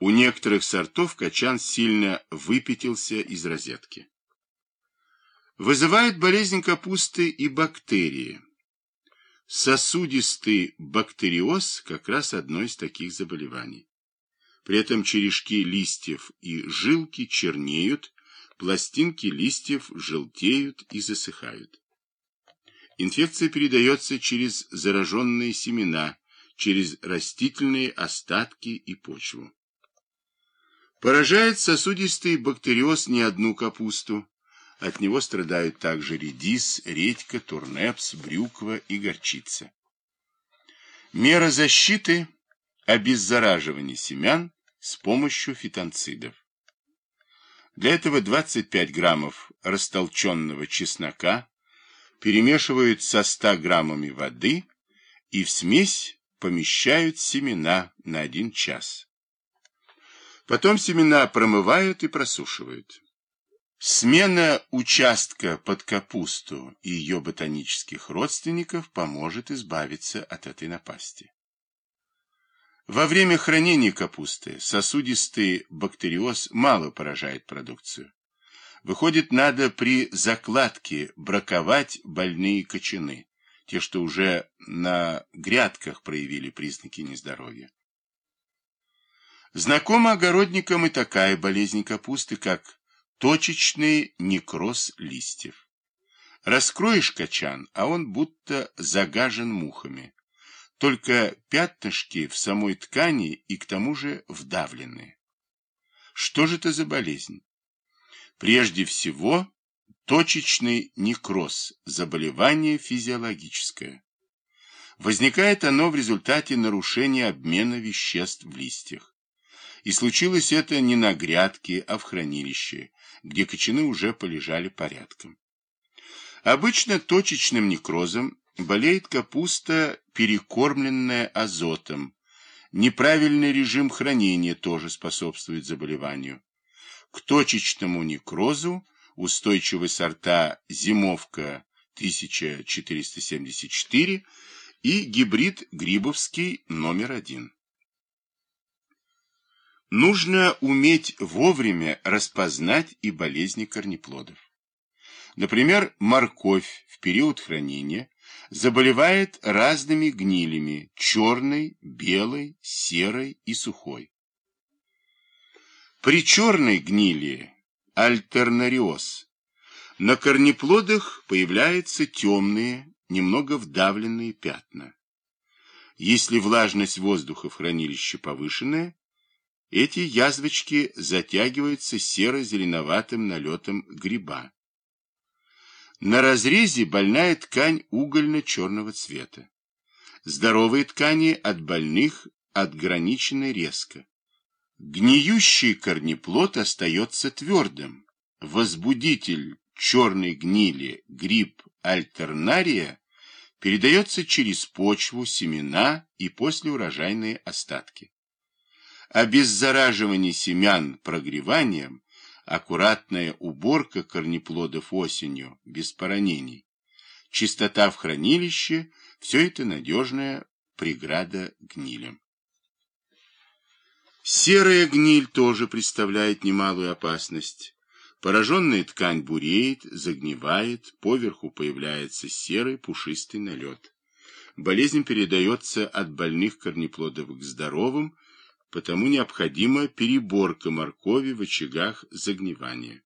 У некоторых сортов качан сильно выпятился из розетки. Вызывает болезнь капусты и бактерии. Сосудистый бактериоз как раз одно из таких заболеваний. При этом черешки листьев и жилки чернеют, пластинки листьев желтеют и засыхают. Инфекция передается через зараженные семена, через растительные остатки и почву. Поражает сосудистый бактериоз не одну капусту. От него страдают также редис, редька, турнепс, брюква и горчица. Мера защиты – обеззараживание семян с помощью фитонцидов. Для этого 25 граммов растолченного чеснока перемешивают со 100 граммами воды и в смесь помещают семена на 1 час. Потом семена промывают и просушивают. Смена участка под капусту и ее ботанических родственников поможет избавиться от этой напасти. Во время хранения капусты сосудистый бактериоз мало поражает продукцию. Выходит, надо при закладке браковать больные кочаны, те, что уже на грядках проявили признаки нездоровья. Знакома огородникам и такая болезнь капусты, как точечный некроз листьев. Раскроешь качан, а он будто загажен мухами. Только пятнышки в самой ткани и к тому же вдавлены. Что же это за болезнь? Прежде всего, точечный некроз, заболевание физиологическое. Возникает оно в результате нарушения обмена веществ в листьях. И случилось это не на грядке, а в хранилище, где кочаны уже полежали порядком. Обычно точечным некрозом болеет капуста, перекормленная азотом. Неправильный режим хранения тоже способствует заболеванию. К точечному некрозу устойчивы сорта «Зимовка» 1474 и гибрид Грибовский номер один. Нужно уметь вовремя распознать и болезни корнеплодов. Например, морковь в период хранения заболевает разными гнилями – черной, белой, серой и сухой. При черной гнили – альтернариоз. На корнеплодах появляются темные, немного вдавленные пятна. Если влажность воздуха в хранилище повышенная, эти язвочки затягиваются серо-зеленоватым налетом гриба. На разрезе больная ткань угольно-черного цвета. Здоровые ткани от больных отграничены резко. Гниющий корнеплод остается твердым. Возбудитель черной гнили гриб альтернария передается через почву, семена и послеурожайные остатки обеззараживание семян прогреванием, аккуратная уборка корнеплодов осенью, без поранений, чистота в хранилище – все это надежная преграда гнилям. Серая гниль тоже представляет немалую опасность. Пораженная ткань буреет, загнивает, поверху появляется серый пушистый налет. Болезнь передается от больных корнеплодов к здоровым, потому необходима переборка моркови в очагах загнивания.